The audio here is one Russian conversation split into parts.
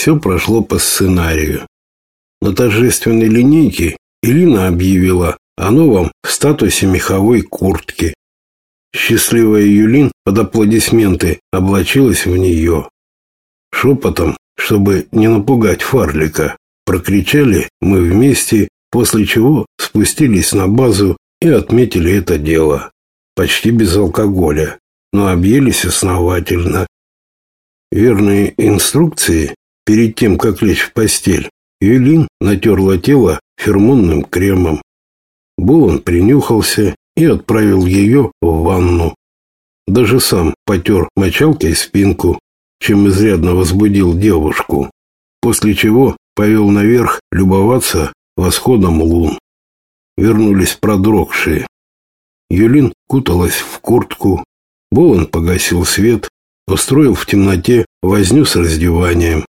Все прошло по сценарию. На торжественной линейке Ирина объявила о новом статусе меховой куртки. Счастливая Юлин под аплодисменты облачилась в нее. Шепотом, чтобы не напугать Фарлика, прокричали мы вместе, после чего спустились на базу и отметили это дело. Почти без алкоголя, но объелись основательно. Верные инструкции перед тем, как лечь в постель, Юлин натерла тело фермонным кремом. Булан принюхался и отправил ее в ванну. Даже сам потер мочалкой спинку, чем изрядно возбудил девушку, после чего повел наверх любоваться восходом лун. Вернулись продрогшие. Юлин куталась в куртку, Болон погасил свет, устроил в темноте возню с раздеванием.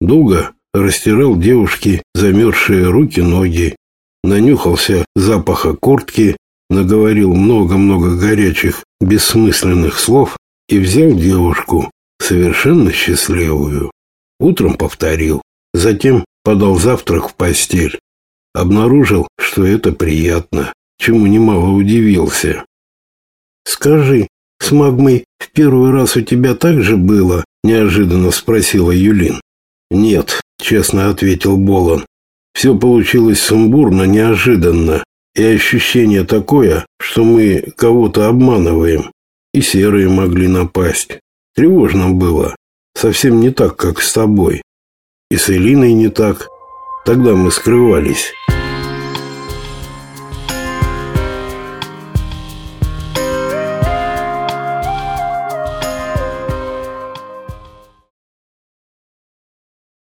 Долго растирал девушке замерзшие руки-ноги, нанюхался запаха куртки, наговорил много-много горячих, бессмысленных слов и взял девушку, совершенно счастливую. Утром повторил, затем подал завтрак в постель. Обнаружил, что это приятно, чему немало удивился. «Скажи, с магмой в первый раз у тебя так же было?» – неожиданно спросила Юлин. «Нет», – честно ответил Болон. «Все получилось сумбурно, неожиданно, и ощущение такое, что мы кого-то обманываем. И серые могли напасть. Тревожно было. Совсем не так, как с тобой. И с Элиной не так. Тогда мы скрывались».